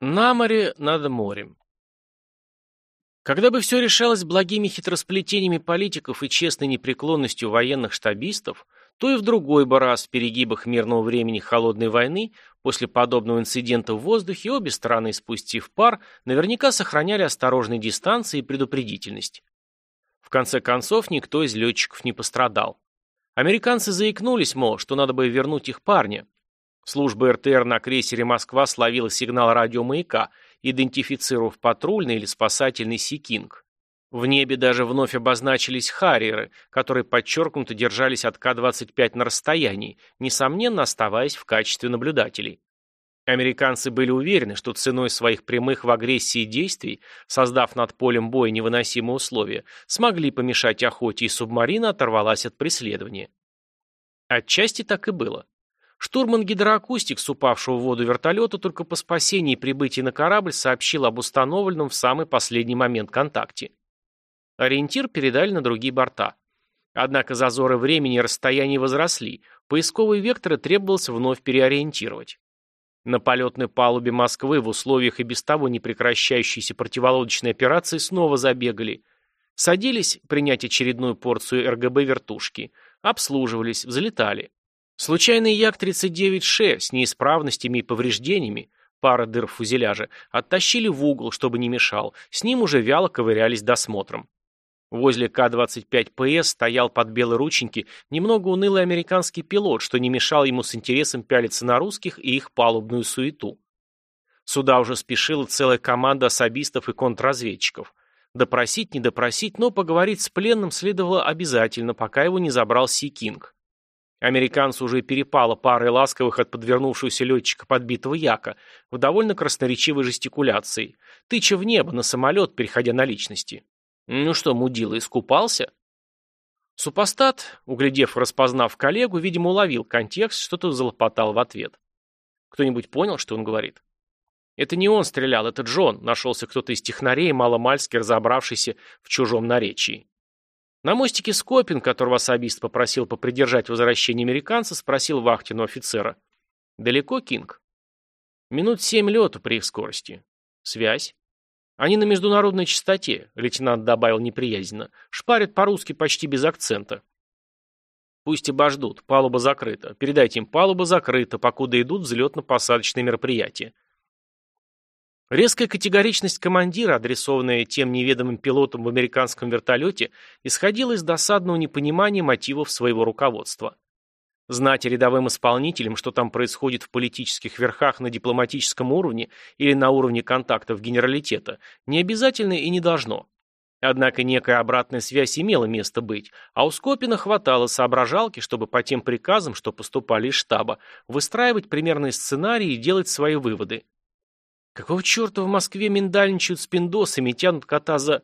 На море над морем. Когда бы все решалось благими хитросплетениями политиков и честной непреклонностью военных штабистов, то и в другой бы раз в перегибах мирного времени холодной войны, после подобного инцидента в воздухе, обе стороны, спустив пар, наверняка сохраняли осторожные дистанции и предупредительность. В конце концов, никто из летчиков не пострадал. Американцы заикнулись, мол, что надо бы вернуть их парня, Служба РТР на крейсере «Москва» словила сигнал радиомаяка, идентифицировав патрульный или спасательный «Сикинг». В небе даже вновь обозначились «Харриеры», которые подчеркнуто держались от К-25 на расстоянии, несомненно оставаясь в качестве наблюдателей. Американцы были уверены, что ценой своих прямых в агрессии действий, создав над полем боя невыносимые условия, смогли помешать охоте, и субмарина оторвалась от преследования. Отчасти так и было. Штурман гидроакустик с упавшего в воду вертолета только по спасении и прибытии на корабль сообщил об установленном в самый последний момент контакте. Ориентир передали на другие борта. Однако зазоры времени и расстояния возросли, поисковые векторы требовалось вновь переориентировать. На полетной палубе Москвы в условиях и без того непрекращающейся противолодочной операции снова забегали. Садились принять очередную порцию РГБ-вертушки, обслуживались, взлетали. Случайный Як-39Ш с неисправностями и повреждениями, пара дыр в фюзеляже, оттащили в угол, чтобы не мешал, с ним уже вяло ковырялись досмотром. Возле К-25ПС стоял под белой рученьки немного унылый американский пилот, что не мешал ему с интересом пялиться на русских и их палубную суету. Сюда уже спешила целая команда особистов и контрразведчиков. Допросить, не допросить, но поговорить с пленным следовало обязательно, пока его не забрал Си Кинг. Американцу уже перепало парой ласковых от подвернувшегося летчика подбитого яка в довольно красноречивой жестикуляции, тыча в небо на самолет, переходя на личности. Ну что, мудила, искупался? Супостат, углядев распознав коллегу, видимо, уловил контекст, что-то залопотал в ответ. Кто-нибудь понял, что он говорит? Это не он стрелял, это Джон, нашелся кто-то из технарей, маломальски разобравшийся в чужом наречии. На мостике Скопин, которого особист попросил попридержать возвращение американца, спросил вахтенного офицера. «Далеко, Кинг?» «Минут семь лету при их скорости». «Связь?» «Они на международной частоте», — лейтенант добавил неприязненно. «Шпарят по-русски почти без акцента». «Пусть обождут. Палуба закрыта. Передайте им, палуба закрыта, покуда идут взлетно-посадочные мероприятия. Резкая категоричность командира, адресованная тем неведомым пилотом в американском вертолете, исходила из досадного непонимания мотивов своего руководства. Знать рядовым исполнителям, что там происходит в политических верхах на дипломатическом уровне или на уровне контактов генералитета, не обязательно и не должно. Однако некая обратная связь имела место быть, а у Скопина хватало соображалки, чтобы по тем приказам, что поступали из штаба, выстраивать примерные сценарии и делать свои выводы. Какого черта в Москве миндальничают с пиндосами и тянут кота за...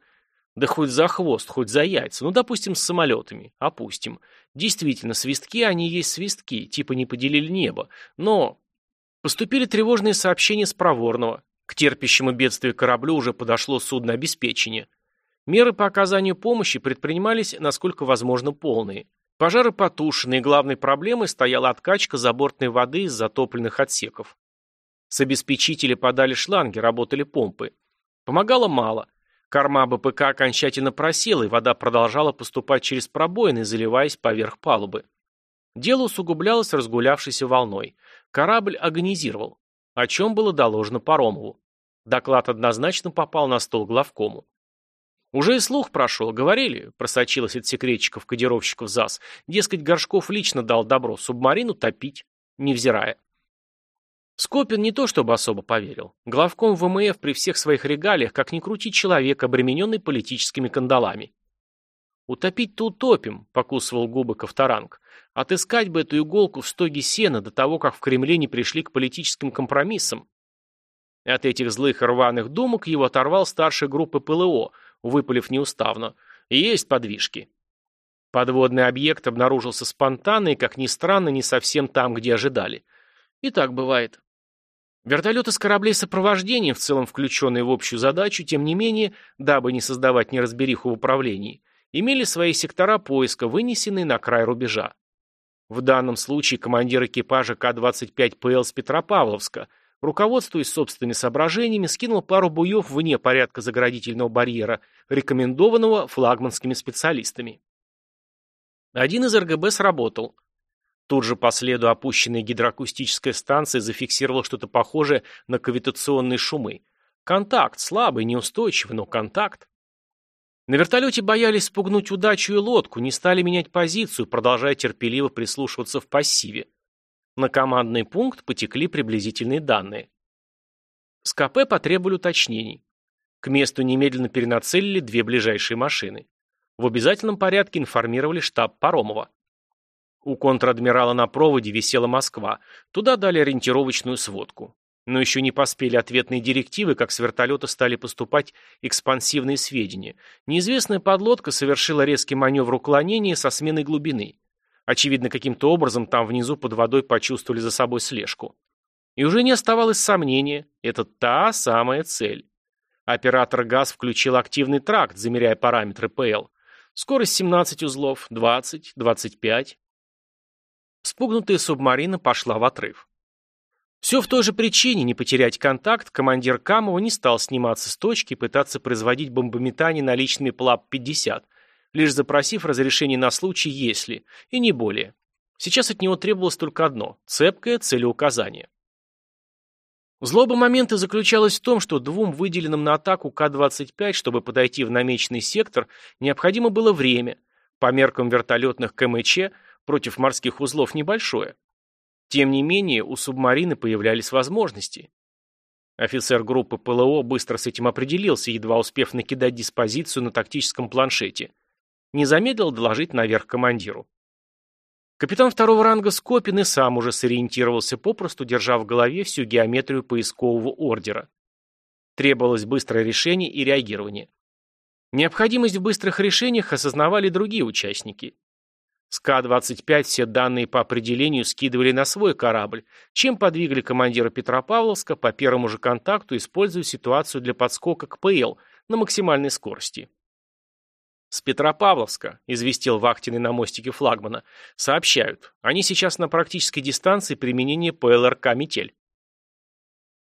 Да хоть за хвост, хоть за яйца. Ну, допустим, с самолетами. Опустим. Действительно, свистки, они есть свистки. Типа не поделили небо. Но... Поступили тревожные сообщения с Проворного. К терпящему бедствию кораблю уже подошло судно обеспечения. Меры по оказанию помощи предпринимались, насколько возможно, полные. Пожары потушены, и главной проблемой стояла откачка забортной воды из затопленных отсеков. С обеспечителя подали шланги, работали помпы. Помогало мало. Корма БПК окончательно просела, и вода продолжала поступать через пробоины, заливаясь поверх палубы. Дело усугублялось разгулявшейся волной. Корабль агонизировал, о чем было доложено Паромову. Доклад однозначно попал на стол главкому. Уже и слух прошел, говорили, просочилось от секретчиков-кодировщиков ЗАС, дескать, Горшков лично дал добро субмарину топить, невзирая. Скопин не то чтобы особо поверил. Главком ВМФ при всех своих регалиях, как ни крути человек, обремененный политическими кандалами. «Утопить-то утопим», — покусывал губы Ковторанг. «Отыскать бы эту иголку в стоге сена до того, как в Кремле не пришли к политическим компромиссам». От этих злых рваных думок его оторвал старший группы ПЛО, выпалив неуставно. «Есть подвижки». Подводный объект обнаружился спонтанно и, как ни странно, не совсем там, где ожидали. И так бывает. Вертолеты с кораблей сопровождения, в целом включенные в общую задачу, тем не менее, дабы не создавать неразбериху в управлении, имели свои сектора поиска, вынесенные на край рубежа. В данном случае командир экипажа К-25ПЛ с Петропавловска, руководствуясь собственными соображениями, скинул пару буев вне порядка заградительного барьера, рекомендованного флагманскими специалистами. Один из РГБ сработал. Тут же по следу опущенная гидроакустическая станция зафиксировала что-то похожее на кавитационные шумы. Контакт, слабый, неустойчивый, но контакт. На вертолете боялись спугнуть удачу и лодку, не стали менять позицию, продолжая терпеливо прислушиваться в пассиве. На командный пункт потекли приблизительные данные. С КП потребовали уточнений. К месту немедленно перенацелили две ближайшие машины. В обязательном порядке информировали штаб Паромова. У контр-адмирала на проводе висела Москва. Туда дали ориентировочную сводку. Но еще не поспели ответные директивы, как с вертолета стали поступать экспансивные сведения. Неизвестная подлодка совершила резкий маневр уклонения со сменой глубины. Очевидно, каким-то образом там внизу под водой почувствовали за собой слежку. И уже не оставалось сомнения, это та самая цель. Оператор ГАЗ включил активный тракт, замеряя параметры ПЛ. Скорость 17 узлов, 20, 25. Спугнутая субмарина пошла в отрыв. Все в той же причине, не потерять контакт, командир Камова не стал сниматься с точки и пытаться производить бомбометание наличными ПЛАП-50, лишь запросив разрешение на случай «если», и не более. Сейчас от него требовалось только одно – цепкое целеуказание. Злоба момента заключалась в том, что двум выделенным на атаку К-25, чтобы подойти в намеченный сектор, необходимо было время, по меркам вертолетных КМЧ, против морских узлов небольшое. Тем не менее, у субмарины появлялись возможности. Офицер группы ПЛО быстро с этим определился, едва успев накидать диспозицию на тактическом планшете. Не замедлил доложить наверх командиру. Капитан второго ранга Скопин и сам уже сориентировался, попросту держа в голове всю геометрию поискового ордера. Требовалось быстрое решение и реагирование. Необходимость в быстрых решениях осознавали другие участники. С К-25 все данные по определению скидывали на свой корабль, чем подвигали командира Петропавловска по первому же контакту, используя ситуацию для подскока к ПЛ на максимальной скорости. «С Петропавловска», — известил вахтенный на мостике флагмана, — «сообщают. Они сейчас на практической дистанции применения ПЛРК «Метель».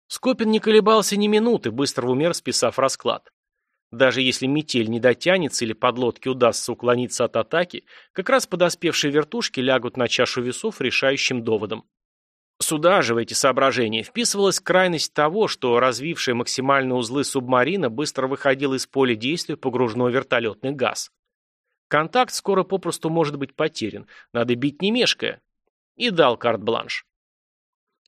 Скопин не колебался ни минуты, быстро в умер списав расклад. Даже если метель не дотянется или подлодке удастся уклониться от атаки, как раз подоспевшие вертушки лягут на чашу весов решающим доводом. Сюда же в эти соображения вписывалась крайность того, что развившая максимальные узлы субмарина быстро выходила из поля действия погружной вертолетный газ. Контакт скоро попросту может быть потерян, надо бить не мешкая. И дал карт-бланш.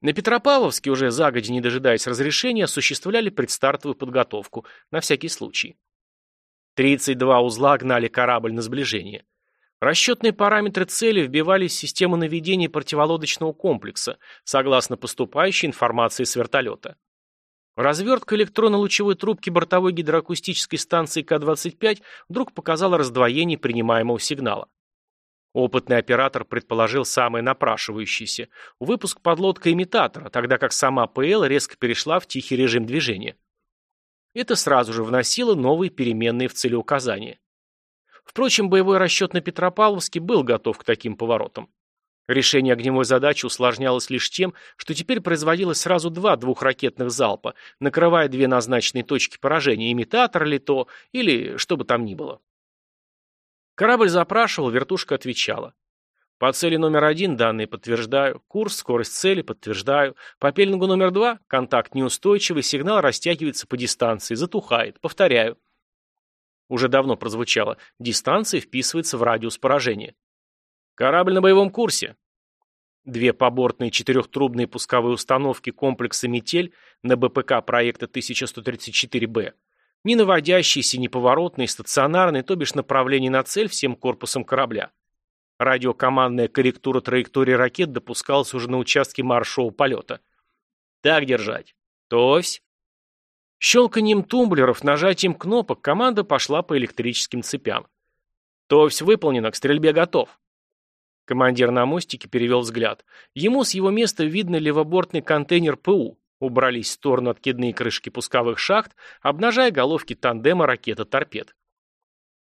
На Петропавловске, уже загодя не дожидаясь разрешения, осуществляли предстартовую подготовку, на всякий случай. 32 узла гнали корабль на сближение. Расчетные параметры цели вбивались в систему наведения противолодочного комплекса, согласно поступающей информации с вертолета. Развертка электронно-лучевой трубки бортовой гидроакустической станции К-25 вдруг показала раздвоение принимаемого сигнала. Опытный оператор предположил самое напрашивающееся – выпуск подлодка-имитатора, тогда как сама ПЛ резко перешла в тихий режим движения. Это сразу же вносило новые переменные в целеуказание. Впрочем, боевой расчет на Петропавловске был готов к таким поворотам. Решение огневой задачи усложнялось лишь тем, что теперь производилось сразу два двухракетных залпа, накрывая две назначенные точки поражения, имитатор ли то, или что бы там ни было. Корабль запрашивал, вертушка отвечала. По цели номер один данные подтверждаю, курс, скорость цели подтверждаю. По пеленгу номер два контакт неустойчивый, сигнал растягивается по дистанции, затухает. Повторяю. Уже давно прозвучало. Дистанция вписывается в радиус поражения. Корабль на боевом курсе. Две побортные четырехтрубные пусковые установки комплекса «Метель» на БПК проекта 1134Б ни наводящийся, ни поворотный, стационарный, то бишь направление на цель всем корпусом корабля. Радиокомандная корректура траектории ракет допускалась уже на участке маршового полета. Так держать. Тось. Щелканием тумблеров, нажатием кнопок команда пошла по электрическим цепям. Товсь выполнено, к стрельбе готов. Командир на мостике перевел взгляд. Ему с его места видно левобортный контейнер ПУ. Убрались в сторону откидные крышки пусковых шахт, обнажая головки тандема ракета-торпед.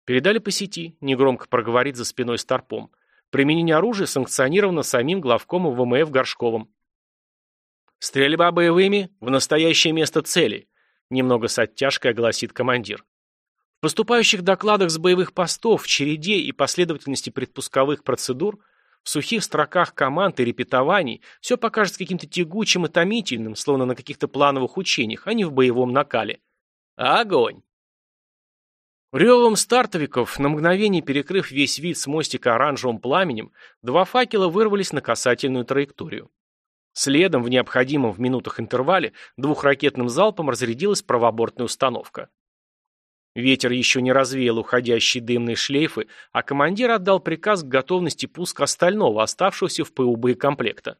Передали по сети, негромко проговорит за спиной Старпом. Применение оружия санкционировано самим главкомом ВМФ Горшковым. Стрельба боевыми в настоящее место цели, немного с оттяжкой огласит командир. В поступающих докладах с боевых постов, в череде и последовательности предпусковых процедур, в сухих строках команд и репетований все покажется каким-то тягучим и томительным, словно на каких-то плановых учениях, а не в боевом накале. Огонь! Ревом стартовиков, на мгновение перекрыв весь вид с мостика оранжевым пламенем, два факела вырвались на касательную траекторию. Следом, в необходимом в минутах интервале, двухракетным залпом разрядилась правобортная установка. Ветер еще не развеял уходящие дымные шлейфы, а командир отдал приказ к готовности пуска остального, оставшегося в ПУ боекомплекта.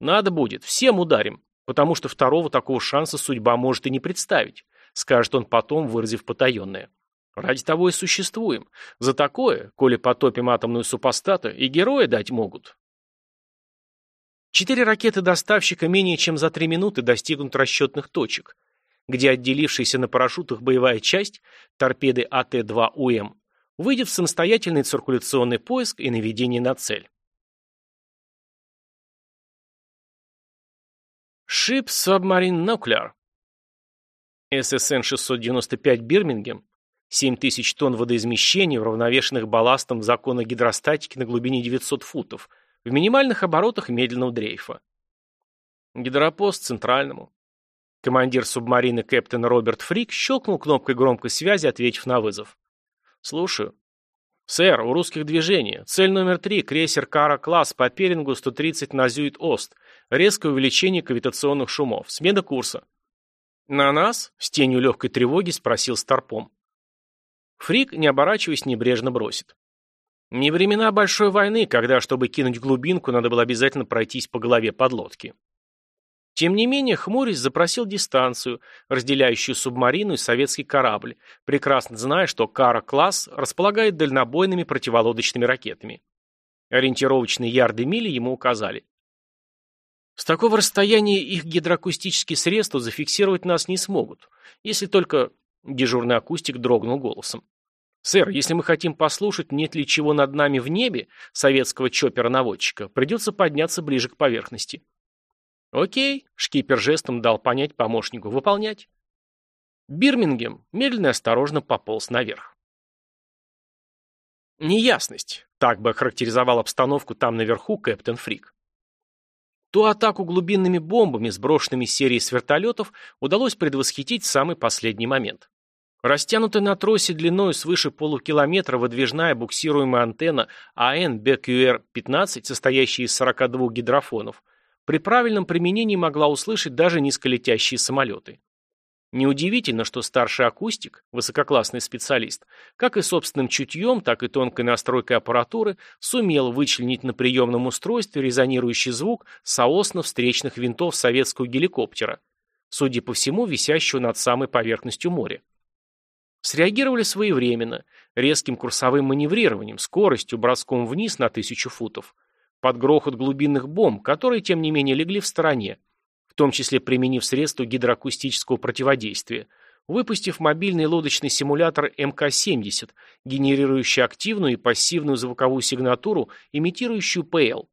«Надо будет, всем ударим, потому что второго такого шанса судьба может и не представить», скажет он потом, выразив потаенное. «Ради того и существуем. За такое, коли потопим атомную супостату, и герои дать могут». Четыре ракеты доставщика менее чем за три минуты достигнут расчетных точек, где отделившаяся на парашютах боевая часть, торпеды АТ-2УМ, выйдет в самостоятельный циркуляционный поиск и наведение на цель. Ship Submarine Nuclear ССН-695 Бирмингем 7 тысяч тонн водоизмещения, уравновешенных балластом в законах гидростатики на глубине 900 футов – в минимальных оборотах медленного дрейфа. Гидропост центральному. Командир субмарины капитан Роберт Фрик щелкнул кнопкой громкой связи, ответив на вызов. «Слушаю». «Сэр, у русских движение. Цель номер три. Крейсер Кара-класс по Перингу 130 на Зюит-Ост. Резкое увеличение кавитационных шумов. Смена курса». «На нас?» — с тенью легкой тревоги спросил Старпом. Фрик, не оборачиваясь, небрежно бросит. Не времена большой войны, когда, чтобы кинуть глубинку, надо было обязательно пройтись по голове подлодки. Тем не менее, хмурясь запросил дистанцию, разделяющую субмарину и советский корабль, прекрасно зная, что Кара-класс располагает дальнобойными противолодочными ракетами. Ориентировочные ярды мили ему указали. С такого расстояния их гидроакустические средства зафиксировать нас не смогут, если только... Дежурный акустик дрогнул голосом. «Сэр, если мы хотим послушать, нет ли чего над нами в небе, советского чоппера-наводчика, придется подняться ближе к поверхности». «Окей», — шкипер жестом дал понять помощнику, «выполнять». Бирмингем медленно и осторожно пополз наверх. Неясность. Так бы охарактеризовал обстановку там наверху Кэптен Фрик. Ту атаку глубинными бомбами, сброшенными серией с вертолетов, удалось предвосхитить в самый последний момент. Растянутая на тросе длиной свыше полукилометра выдвижная буксируемая антенна АН БQР-15, состоящая из 42 гидрофонов, при правильном применении могла услышать даже низколетящие самолеты. Неудивительно, что старший акустик, высококлассный специалист, как и собственным чутьем, так и тонкой настройкой аппаратуры, сумел вычленить на приемном устройстве резонирующий звук соосно-встречных винтов советского геликоптера, судя по всему, висящего над самой поверхностью моря. Среагировали своевременно, резким курсовым маневрированием, скоростью, броском вниз на тысячу футов, под грохот глубинных бомб, которые, тем не менее, легли в стороне, в том числе применив средства гидроакустического противодействия, выпустив мобильный лодочный симулятор МК-70, генерирующий активную и пассивную звуковую сигнатуру, имитирующую ПЛ.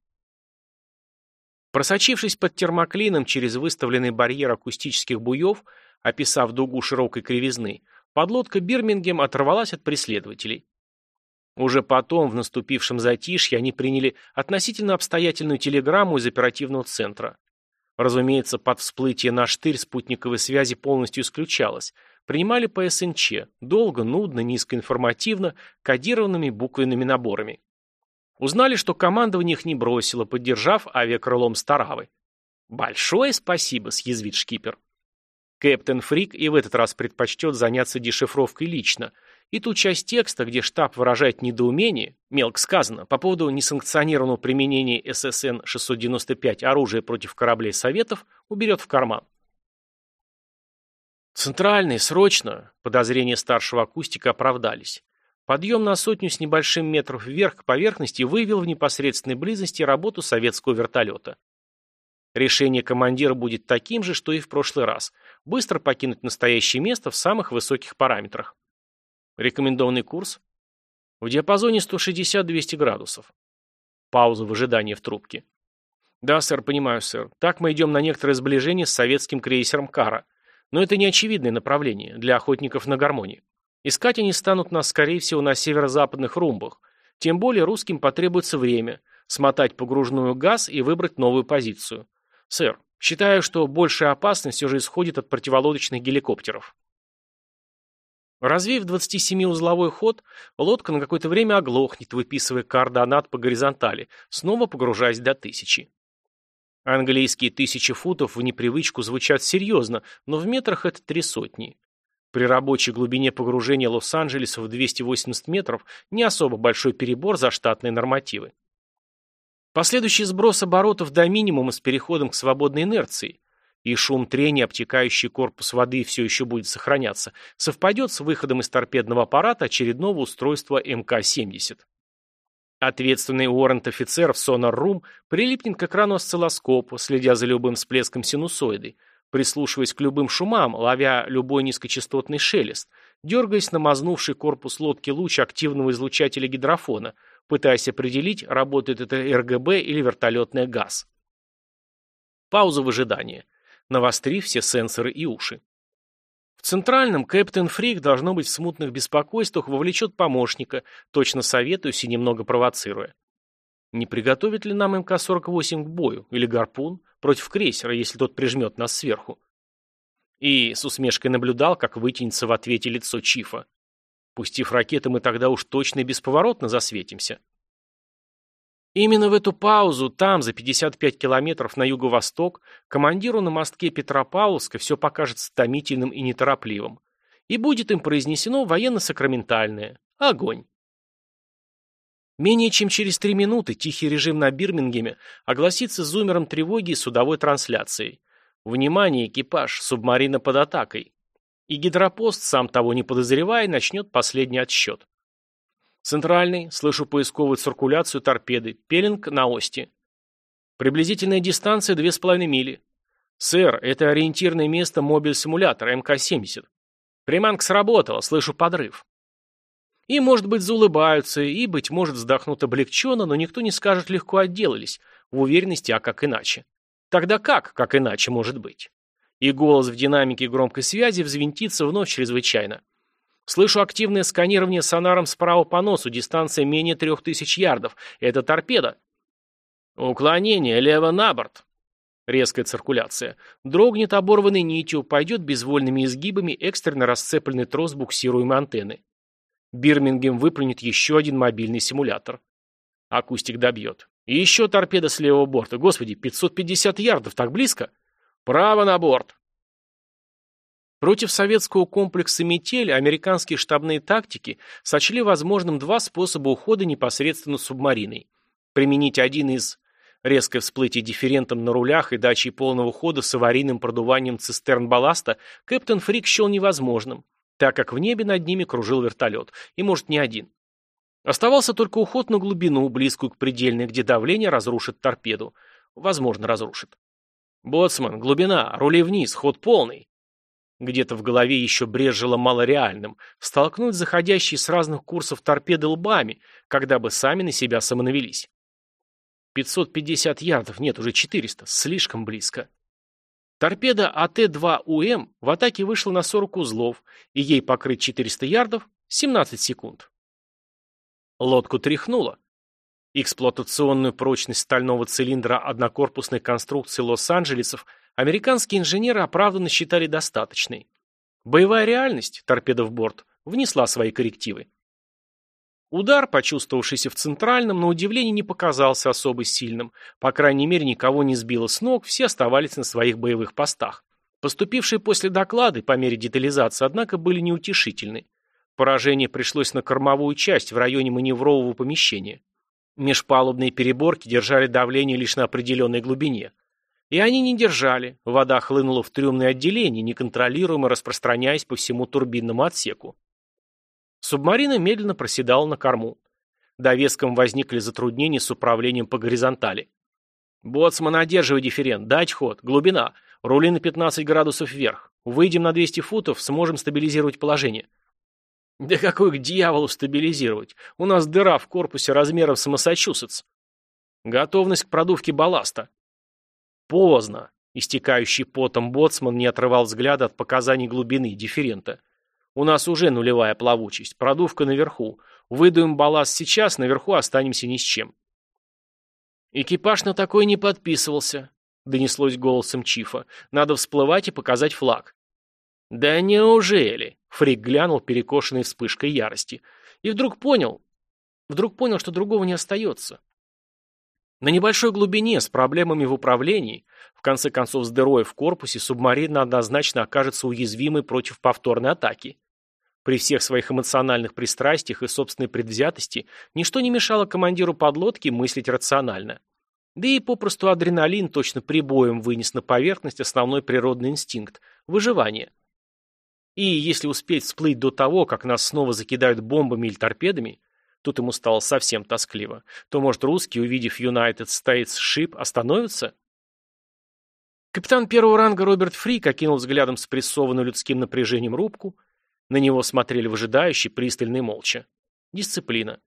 Просочившись под термоклином через выставленный барьер акустических буев, описав дугу широкой кривизны, подлодка Бирмингем оторвалась от преследователей. Уже потом, в наступившем затишье, они приняли относительно обстоятельную телеграмму из оперативного центра. Разумеется, под всплытие на штырь спутниковой связи полностью исключалось. Принимали по СНЧ, долго, нудно, низкоинформативно, кодированными буквенными наборами. Узнали, что командование их не бросило, поддержав авиакрылом Старавы. «Большое спасибо», — съязвит шкипер. Кэптен Фрик и в этот раз предпочтет заняться дешифровкой лично. И ту часть текста, где штаб выражает недоумение, мелко сказано, по поводу несанкционированного применения ССН-695 оружия против кораблей Советов, уберет в карман. Центральный, срочно, подозрения старшего акустика оправдались. Подъем на сотню с небольшим метров вверх к поверхности выявил в непосредственной близости работу советского вертолета. Решение командира будет таким же, что и в прошлый раз. Быстро покинуть настоящее место в самых высоких параметрах. Рекомендованный курс? В диапазоне 160-200 градусов. Пауза в ожидании в трубке. Да, сэр, понимаю, сэр. Так мы идем на некоторое сближение с советским крейсером «Кара». Но это не очевидное направление для охотников на гармонии. Искать они станут нас, скорее всего, на северо-западных румбах. Тем более русским потребуется время смотать погружную газ и выбрать новую позицию. Сэр, считаю, что большая опасность уже исходит от противолодочных геликоптеров. Развив 27-узловой ход, лодка на какое-то время оглохнет, выписывая координат по горизонтали, снова погружаясь до тысячи. Английские тысячи футов в непривычку звучат серьезно, но в метрах это три сотни. При рабочей глубине погружения Лос-Анджелеса в 280 метров не особо большой перебор за штатные нормативы. Последующий сброс оборотов до минимума с переходом к свободной инерции и шум трения, обтекающий корпус воды все еще будет сохраняться, совпадет с выходом из торпедного аппарата очередного устройства МК-70. Ответственный уоррент-офицер в сонар-рум прилипнет к экрану осциллоскопа, следя за любым всплеском синусоиды, прислушиваясь к любым шумам, ловя любой низкочастотный шелест, дергаясь на мазнувший корпус лодки луч активного излучателя гидрофона, пытаясь определить, работает это РГБ или вертолетный газ. Пауза в ожидании навострив все сенсоры и уши. В центральном Кэптен Фрик, должно быть, в смутных беспокойствах вовлечет помощника, точно советуюсь и немного провоцируя. Не приготовит ли нам МК-48 к бою, или гарпун, против крейсера, если тот прижмет нас сверху? И с усмешкой наблюдал, как вытянется в ответе лицо Чифа. Пустив ракеты, мы тогда уж точно и бесповоротно засветимся. Именно в эту паузу, там, за 55 километров на юго-восток, командиру на мостке Петропавловска все покажется томительным и неторопливым. И будет им произнесено военно-сакраментальное «Огонь». Менее чем через три минуты тихий режим на Бирмингеме огласится зумером тревоги и судовой трансляцией. Внимание, экипаж, субмарина под атакой. И гидропост, сам того не подозревая, начнет последний отсчет. Центральный, слышу поисковую циркуляцию торпеды, пеленг на ости. Приблизительная дистанция 2,5 мили. Сэр, это ориентирное место мобиль-симулятора МК-70. Приманка сработала, слышу подрыв. И, может быть, заулыбаются, и, быть может, вздохнут облегченно, но никто не скажет легко отделались, в уверенности, а как иначе. Тогда как, как иначе может быть? И голос в динамике громкой связи взвинтится вновь чрезвычайно. Слышу активное сканирование сонаром справа по носу, дистанция менее трех тысяч ярдов. Это торпеда. Уклонение, лево на борт. Резкая циркуляция. Дрогнет оборванной нитью, пойдет безвольными изгибами экстренно расцепленный трос буксируемой антенны. Бирмингем выплюнет еще один мобильный симулятор. Акустик добьет. И еще торпеда с левого борта. Господи, 550 ярдов, так близко? Право на борт. Против советского комплекса «Метель» американские штабные тактики сочли возможным два способа ухода непосредственно субмариной. Применить один из резкое всплытие дифферентом на рулях и дачей полного хода с аварийным продуванием цистерн балласта Кэптон Фрик счел невозможным, так как в небе над ними кружил вертолет, и может не один. Оставался только уход на глубину, близкую к предельной, где давление разрушит торпеду. Возможно, разрушит. «Боцман, глубина, рули вниз, ход полный». Где-то в голове еще брежило малореальным столкнуть заходящие с разных курсов торпеды лбами, когда бы сами на себя самонавелись. 550 ярдов, нет, уже 400, слишком близко. Торпеда АТ-2УМ в атаке вышла на 40 узлов, и ей покрыть 400 ярдов 17 секунд. Лодку тряхнуло. Эксплуатационную прочность стального цилиндра однокорпусной конструкции Лос-Анджелесов – американские инженеры оправданно считали достаточной. Боевая реальность, торпеда в борт, внесла свои коррективы. Удар, почувствовавшийся в центральном, на удивление не показался особо сильным. По крайней мере, никого не сбило с ног, все оставались на своих боевых постах. Поступившие после доклады, по мере детализации, однако, были неутешительны. Поражение пришлось на кормовую часть в районе маневрового помещения. Межпалубные переборки держали давление лишь на определенной глубине. И они не держали. Вода хлынула в трюмное отделение, неконтролируемо распространяясь по всему турбинному отсеку. Субмарина медленно проседала на корму. Довеском возникли затруднения с управлением по горизонтали. «Боцман, одерживай дифферент, дать ход, глубина, рули на 15 градусов вверх. Выйдем на 200 футов, сможем стабилизировать положение». «Да какой к дьяволу стабилизировать? У нас дыра в корпусе размером с Массачусетс». «Готовность к продувке балласта», Поздно. Истекающий потом боцман не отрывал взгляда от показаний глубины дифферента. У нас уже нулевая плавучесть, продувка наверху. Выдуем балласт сейчас, наверху останемся ни с чем. Экипаж на такой не подписывался, донеслось голосом Чифа. Надо всплывать и показать флаг. Да неужели? Фрик глянул, перекошенный вспышкой ярости. И вдруг понял, вдруг понял, что другого не остается. На небольшой глубине, с проблемами в управлении, в конце концов с дырой в корпусе, субмарина однозначно окажется уязвимой против повторной атаки. При всех своих эмоциональных пристрастиях и собственной предвзятости ничто не мешало командиру подлодки мыслить рационально. Да и попросту адреналин точно прибоем вынес на поверхность основной природный инстинкт – выживание. И если успеть всплыть до того, как нас снова закидают бомбами или торпедами, Тут ему стало совсем тоскливо. То, может, русские, увидев United States Ship, остановятся? Капитан первого ранга Роберт Фрик окинул взглядом спрессованную людским напряжением рубку. На него смотрели выжидающие, пристально и молча. Дисциплина.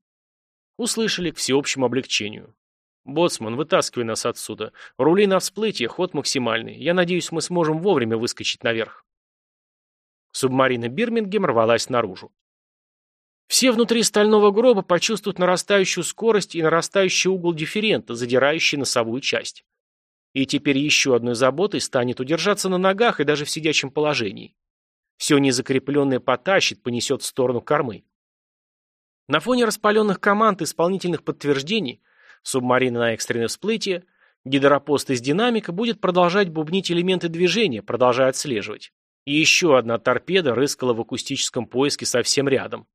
Услышали к всеобщему облегчению. «Боцман, вытаскивай нас отсюда. Рули на всплытие, ход максимальный. Я надеюсь, мы сможем вовремя выскочить наверх». Субмарина Бирмингем рвалась наружу. Все внутри стального гроба почувствуют нарастающую скорость и нарастающий угол дифферента, задирающий носовую часть. И теперь еще одной заботой станет удержаться на ногах и даже в сидячем положении. Все незакрепленное потащит, понесет в сторону кормы. На фоне распаленных команд и исполнительных подтверждений субмарина на экстренное всплытие, гидропост из динамика будет продолжать бубнить элементы движения, продолжая отслеживать. И еще одна торпеда рыскала в акустическом поиске совсем рядом.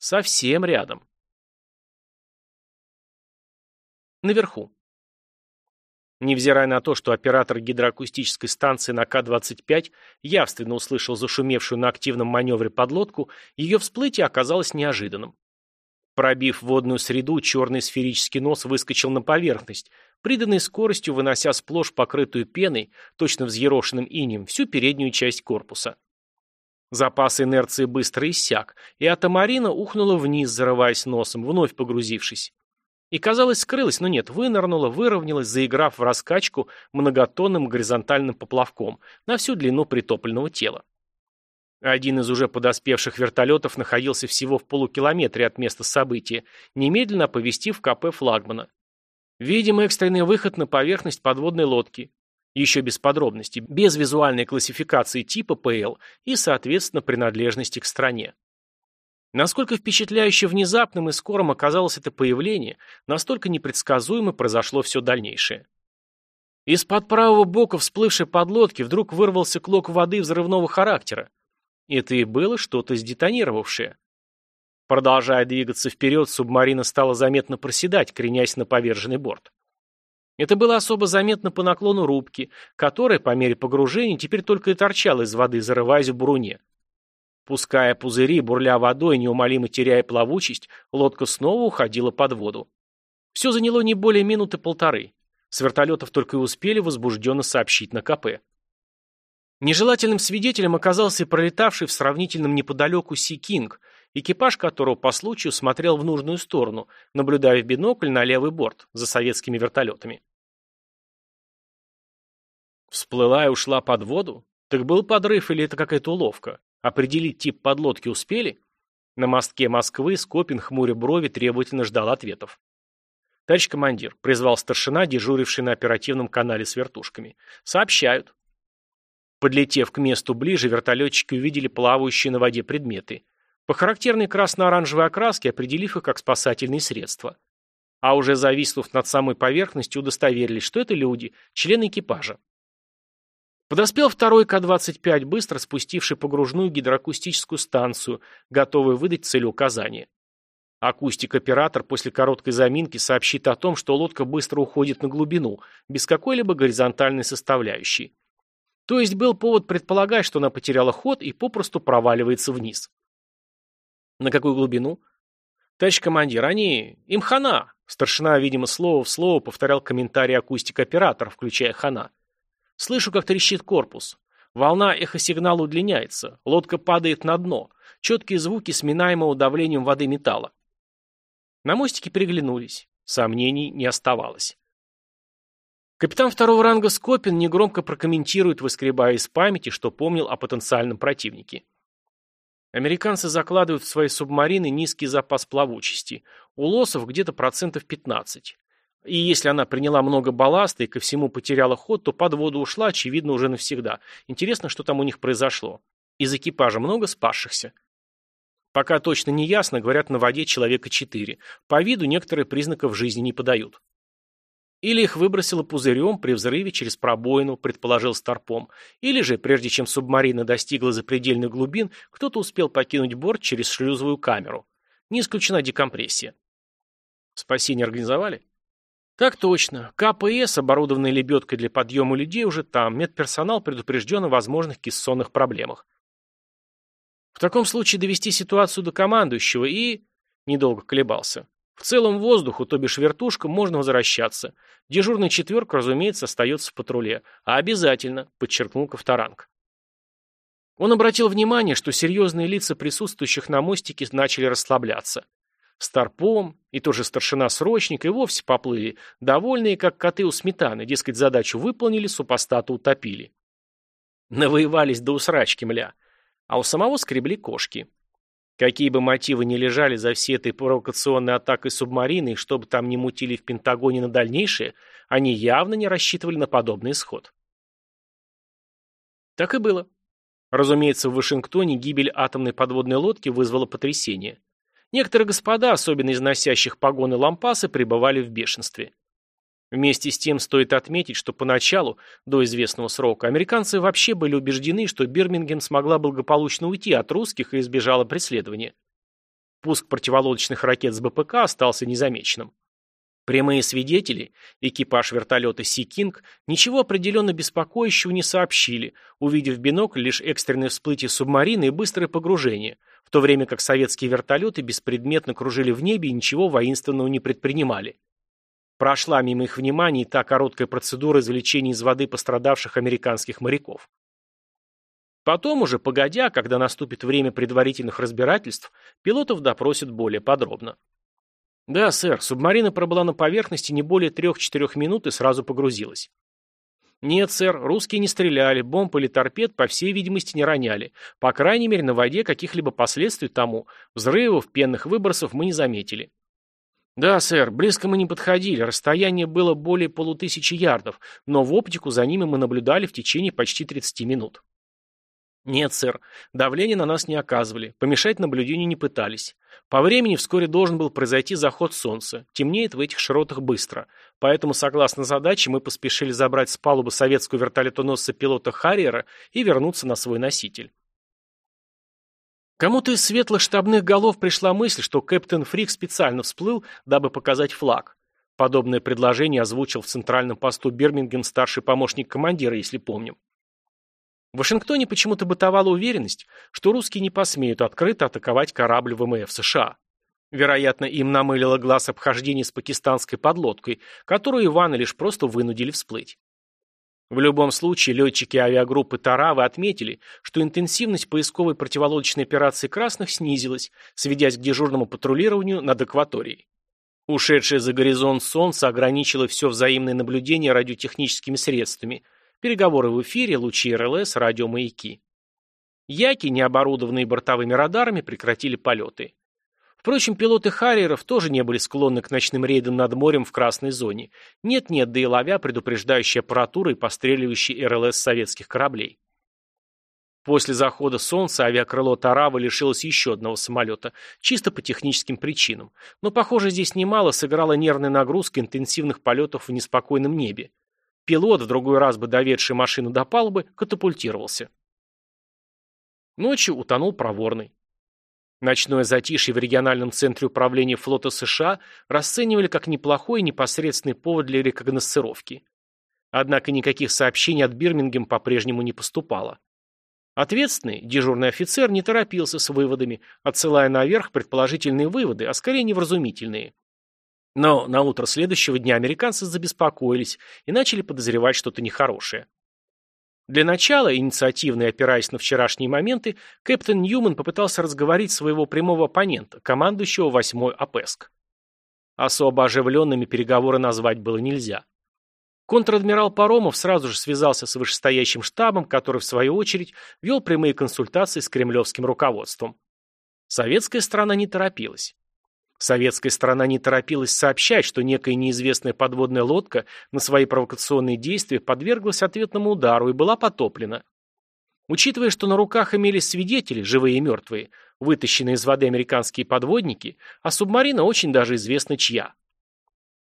Совсем рядом. Наверху. Невзирая на то, что оператор гидроакустической станции на К-25 явственно услышал зашумевшую на активном маневре подлодку, ее всплытие оказалось неожиданным. Пробив водную среду, черный сферический нос выскочил на поверхность, приданной скоростью вынося сплошь покрытую пеной, точно взъерошенным инем, всю переднюю часть корпуса. Запас инерции быстро иссяк, и Атамарина ухнула вниз, зарываясь носом, вновь погрузившись. И, казалось, скрылась, но нет, вынырнула, выровнялась, заиграв в раскачку многотонным горизонтальным поплавком на всю длину притопленного тела. Один из уже подоспевших вертолетов находился всего в полукилометре от места события, немедленно оповестив КП флагмана. Видим экстренный выход на поверхность подводной лодки. Еще без подробностей, без визуальной классификации типа ПЛ и, соответственно, принадлежности к стране. Насколько впечатляюще внезапным и скорым оказалось это появление, настолько непредсказуемо произошло все дальнейшее. Из-под правого бока всплывшей подлодки вдруг вырвался клок воды взрывного характера. Это и было что-то сдетонировавшее. Продолжая двигаться вперед, субмарина стала заметно проседать, кренясь на поверженный борт. Это было особо заметно по наклону рубки, которая, по мере погружения, теперь только и торчала из воды, зарываясь в буруне. Пуская пузыри, бурля водой, неумолимо теряя плавучесть, лодка снова уходила под воду. Все заняло не более минуты полторы. С вертолетов только и успели возбужденно сообщить на КП. Нежелательным свидетелем оказался пролетавший в сравнительном неподалеку Си Кинг, экипаж которого по случаю смотрел в нужную сторону, наблюдая в бинокль на левый борт за советскими вертолетами. Всплыла и ушла под воду? Так был подрыв или это какая-то уловка? Определить тип подлодки успели? На мостке Москвы Скопин хмуря брови требовательно ждал ответов. «Товарищ командир», — призвал старшина, дежуривший на оперативном канале с вертушками. «Сообщают». Подлетев к месту ближе, вертолетчики увидели плавающие на воде предметы. По характерной красно-оранжевой окраске определив их как спасательные средства. А уже зависнув над самой поверхностью, удостоверились, что это люди, члены экипажа. Подоспел второй К-25, быстро спустивший погружную гидроакустическую станцию, готовый выдать целеуказание. Акустик-оператор после короткой заминки сообщит о том, что лодка быстро уходит на глубину, без какой-либо горизонтальной составляющей. То есть был повод предполагать, что она потеряла ход и попросту проваливается вниз. На какую глубину? Товарищ командир, они... им хана. Старшина, видимо, слово в слово повторял комментарий акустик-оператора, включая хана. Слышу, как трещит корпус. Волна эхосигнала удлиняется. Лодка падает на дно. Четкие звуки, сминаемого давлением воды металла. На мостике переглянулись. Сомнений не оставалось. Капитан второго ранга Скопин негромко прокомментирует, выскребая из памяти, что помнил о потенциальном противнике. Американцы закладывают в свои субмарины низкий запас плавучести. У лосов где-то процентов 15. И если она приняла много балласта и ко всему потеряла ход, то под воду ушла, очевидно, уже навсегда. Интересно, что там у них произошло. Из экипажа много спасшихся? Пока точно не ясно, говорят, на воде человека четыре. По виду некоторые признаков жизни не подают. Или их выбросило пузырем при взрыве через пробоину, предположил Старпом. Или же, прежде чем субмарина достигла запредельных глубин, кто-то успел покинуть борт через шлюзовую камеру. Не исключена декомпрессия. Спасение организовали? Так точно. КПС, оборудованный лебедкой для подъема людей, уже там. Медперсонал предупрежден о возможных кессонных проблемах. В таком случае довести ситуацию до командующего и... Недолго колебался. В целом воздуху, то бишь вертушкам, можно возвращаться. Дежурный четверка, разумеется, остается в патруле. А обязательно, подчеркнул Ковторанг. Он обратил внимание, что серьезные лица присутствующих на мостике начали расслабляться. Старпом и тоже старшина-срочник и вовсе поплыли, довольные, как коты у сметаны, дескать, задачу выполнили, супостата утопили. Навоевались до усрачки, мля. А у самого скребли кошки. Какие бы мотивы ни лежали за всей этой провокационной атакой субмарины, и что там ни мутили в Пентагоне на дальнейшее, они явно не рассчитывали на подобный исход. Так и было. Разумеется, в Вашингтоне гибель атомной подводной лодки вызвала потрясение. Некоторые господа, особенно из носящих погоны лампасы, пребывали в бешенстве. Вместе с тем стоит отметить, что поначалу, до известного срока, американцы вообще были убеждены, что Бирмингем смогла благополучно уйти от русских и избежала преследования. Пуск противолодочных ракет с БПК остался незамеченным. Прямые свидетели, экипаж вертолета «Си Кинг», ничего определенно беспокоящего не сообщили, увидев бинокль лишь экстренное всплытие субмарины и быстрое погружение, то время как советские вертолеты беспредметно кружили в небе и ничего воинственного не предпринимали. Прошла мимо их внимания и та короткая процедура извлечения из воды пострадавших американских моряков. Потом уже, погодя, когда наступит время предварительных разбирательств, пилотов допросят более подробно. «Да, сэр, субмарина пробыла на поверхности не более трех-четырех минут и сразу погрузилась». «Нет, сэр, русские не стреляли, бомб или торпед, по всей видимости, не роняли. По крайней мере, на воде каких-либо последствий тому, взрывов, пенных выбросов мы не заметили». «Да, сэр, близко мы не подходили, расстояние было более полутысячи ярдов, но в оптику за ними мы наблюдали в течение почти 30 минут». «Нет, сэр, давление на нас не оказывали, помешать наблюдению не пытались. По времени вскоре должен был произойти заход солнца. Темнеет в этих широтах быстро. Поэтому, согласно задаче, мы поспешили забрать с палубы советского вертолетоносца пилота Харриера и вернуться на свой носитель. Кому-то из светлых штабных голов пришла мысль, что Кэптен Фрик специально всплыл, дабы показать флаг. Подобное предложение озвучил в центральном посту Бирмингем старший помощник командира, если помним. В Вашингтоне почему-то бытовала уверенность, что русские не посмеют открыто атаковать корабль ВМФ США. Вероятно, им намылило глаз обхождение с пакистанской подлодкой, которую Ивана лишь просто вынудили всплыть. В любом случае, летчики авиагруппы «Таравы» отметили, что интенсивность поисковой противолодочной операции «Красных» снизилась, сведясь к дежурному патрулированию над акваторией. Ушедшее за горизонт солнце ограничило все взаимное наблюдение радиотехническими средствами – Переговоры в эфире, лучи РЛС, радиомаяки. Яки, не оборудованные бортовыми радарами, прекратили полеты. Впрочем, пилоты Харриеров тоже не были склонны к ночным рейдам над морем в красной зоне. Нет-нет, да и ловя предупреждающие аппаратуры и постреливающие РЛС советских кораблей. После захода солнца авиакрыло Тарава лишилось еще одного самолета, чисто по техническим причинам. Но, похоже, здесь немало сыграла нервная нагрузка интенсивных полетов в неспокойном небе. Пилот, в другой раз бы доведший машину до палубы, катапультировался. Ночью утонул проворный. Ночное затишье в региональном центре управления флота США расценивали как неплохой и непосредственный повод для рекогносцировки. Однако никаких сообщений от Бирмингем по-прежнему не поступало. Ответственный, дежурный офицер, не торопился с выводами, отсылая наверх предположительные выводы, а скорее невразумительные. Но на утро следующего дня американцы забеспокоились и начали подозревать что-то нехорошее. Для начала, инициативно опираясь на вчерашние моменты, капитан Ньюман попытался разговорить своего прямого оппонента, командующего 8-й АПЭСК. Особо оживленными переговоры назвать было нельзя. Контр-адмирал Паромов сразу же связался с вышестоящим штабом, который, в свою очередь, вел прямые консультации с кремлевским руководством. Советская страна не торопилась. Советская сторона не торопилась сообщать, что некая неизвестная подводная лодка на свои провокационные действия подверглась ответному удару и была потоплена. Учитывая, что на руках имелись свидетели, живые и мертвые, вытащенные из воды американские подводники, а субмарина очень даже известна чья.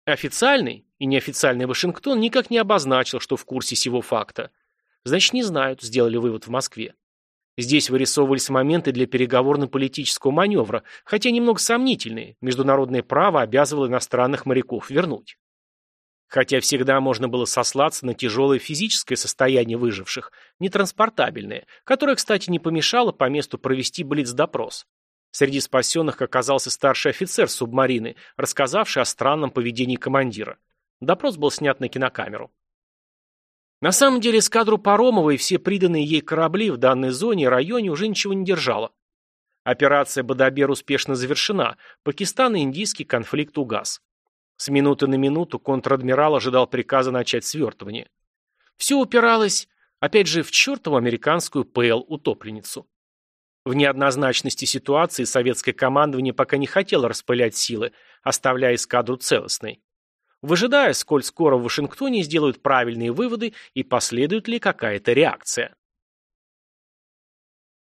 Официальный и неофициальный Вашингтон никак не обозначил, что в курсе сего факта. Значит, не знают, сделали вывод в Москве. Здесь вырисовывались моменты для переговорно-политического маневра, хотя немного сомнительные, международное право обязывало иностранных моряков вернуть. Хотя всегда можно было сослаться на тяжелое физическое состояние выживших, нетранспортабельное, которое, кстати, не помешало по месту провести блиц-допрос. Среди спасенных оказался старший офицер субмарины, рассказавший о странном поведении командира. Допрос был снят на кинокамеру. На самом деле эскадру Паромова и все приданные ей корабли в данной зоне и районе уже ничего не держало. Операция «Бадабер» успешно завершена, Пакистан и индийский конфликт угас. С минуты на минуту контр-адмирал ожидал приказа начать свертывание. Все упиралось, опять же, в чертову американскую ПЛ-утопленницу. В неоднозначности ситуации советское командование пока не хотело распылять силы, оставляя эскадру целостной. Выжидая, сколь скоро в Вашингтоне сделают правильные выводы и последует ли какая-то реакция.